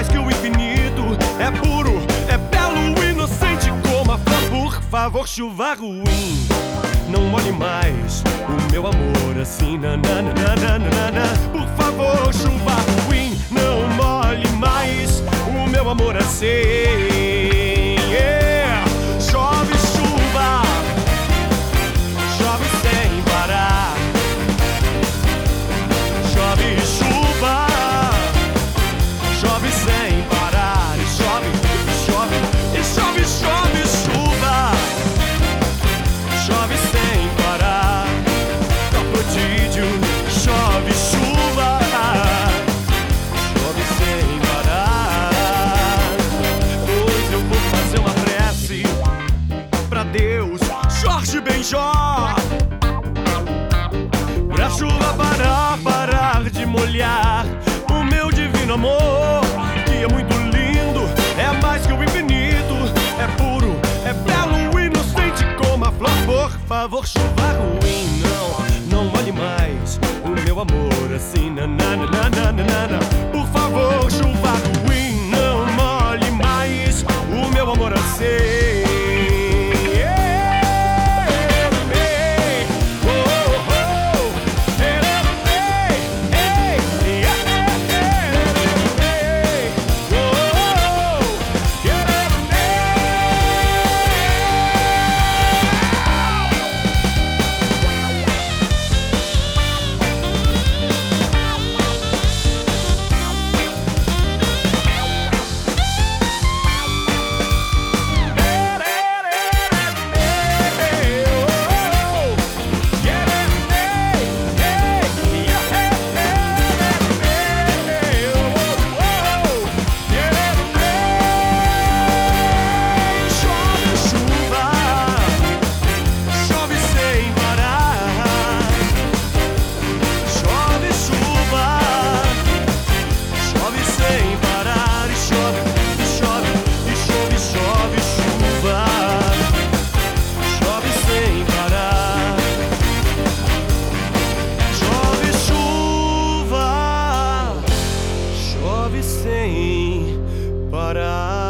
mais que o infinito. É puro, é belo, inocente como a flor. Por favor, chuva ruim. Não olhe mais o meu amor assim, nananana. Por favor, chuva Jorge Benjó. Pra chuva parar, parar de molhar o meu divino amor, que é muito lindo, é mais que o infinito, é puro, é belo, inocente como a flor. Por favor, chuva ruim, não, não molhe mais o meu amor assim, nananana. chove sem parar.